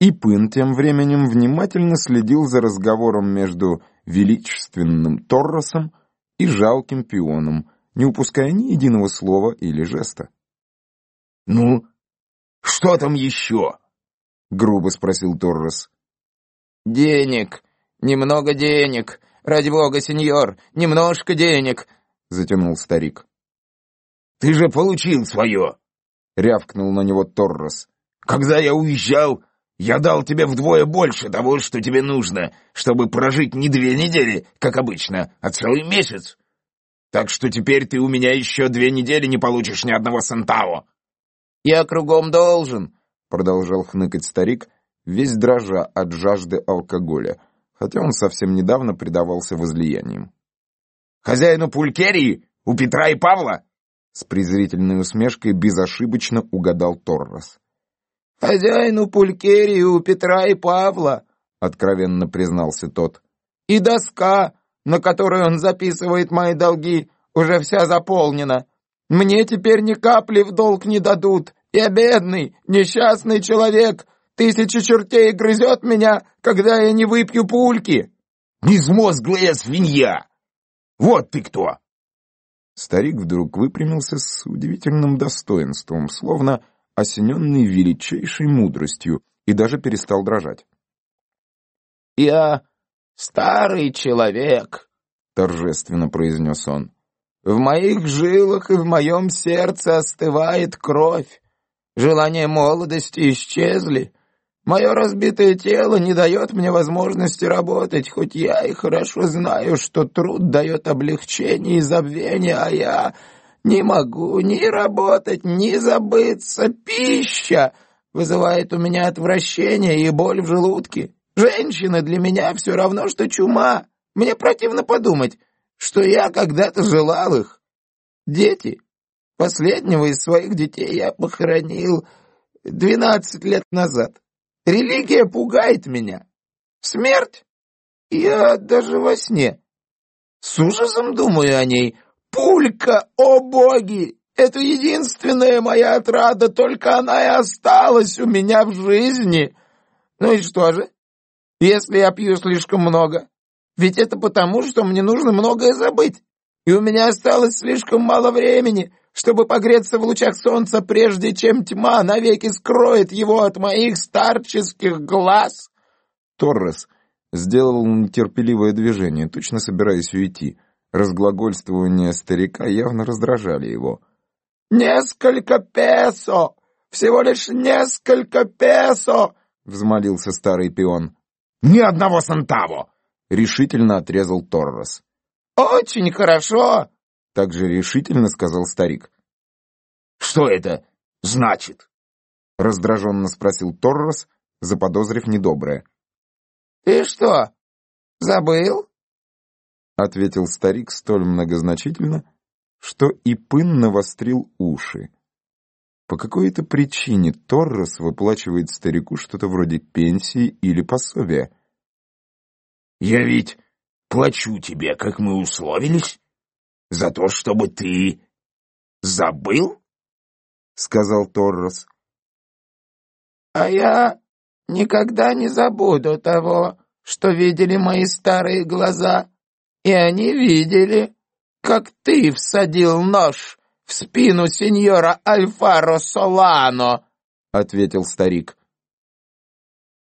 И Пын тем временем внимательно следил за разговором между величественным Торросом и жалким пионом, не упуская ни единого слова или жеста. «Ну, что там еще?» — грубо спросил Торрос. «Денег, немного денег, ради бога, сеньор, немножко денег», — затянул старик. «Ты же получил свое!» — рявкнул на него Торрос. «Когда я уезжал, я дал тебе вдвое больше того, что тебе нужно, чтобы прожить не две недели, как обычно, а целый месяц. Так что теперь ты у меня еще две недели не получишь ни одного сантао». «Я кругом должен», — продолжал хныкать старик, весь дрожа от жажды алкоголя, хотя он совсем недавно предавался возлияниям. «Хозяину пулькерии? У Петра и Павла?» С презрительной усмешкой безошибочно угадал Торрос. «Хозяину пулькерии у Петра и Павла», — откровенно признался тот. «И доска, на которой он записывает мои долги, уже вся заполнена. Мне теперь ни капли в долг не дадут. Я бедный, несчастный человек. Тысяча чертей грызет меня, когда я не выпью пульки». «Безмозглая свинья! Вот ты кто!» Старик вдруг выпрямился с удивительным достоинством, словно осененный величайшей мудростью, и даже перестал дрожать. «Я старый человек», — торжественно произнес он. «В моих жилах и в моем сердце остывает кровь. Желания молодости исчезли. Мое разбитое тело не дает мне возможности работать, хоть я и хорошо знаю, что труд дает облегчение и забвение, а я не могу ни работать, ни забыться. Пища вызывает у меня отвращение и боль в желудке. Женщины для меня все равно, что чума. Мне противно подумать, что я когда-то желал их. Дети. Последнего из своих детей я похоронил двенадцать лет назад. Религия пугает меня. Смерть? Я даже во сне. С ужасом думаю о ней, Пулька, о боги! Это единственная моя отрада, только она и осталась у меня в жизни. Ну и что же, если я пью слишком много? Ведь это потому, что мне нужно многое забыть, и у меня осталось слишком мало времени, чтобы погреться в лучах солнца, прежде чем тьма навеки скроет его от моих старческих глаз. Торрес сделал нетерпеливое движение, точно собираясь уйти — Разглагольствования старика явно раздражали его. «Несколько песо! Всего лишь несколько песо!» — взмолился старый пион. «Ни одного сантаво!» — решительно отрезал Торрос. «Очень хорошо!» — также решительно сказал старик. «Что это значит?» — раздраженно спросил Торрос, заподозрив недоброе. «Ты что, забыл?» — ответил старик столь многозначительно, что и Пын навострил уши. По какой-то причине Торрес выплачивает старику что-то вроде пенсии или пособия. «Я ведь плачу тебе, как мы условились, за то, чтобы ты забыл?» — сказал Торрес. «А я никогда не забуду того, что видели мои старые глаза», и они видели, как ты всадил нож в спину сеньора Альфаро Солано, — ответил старик.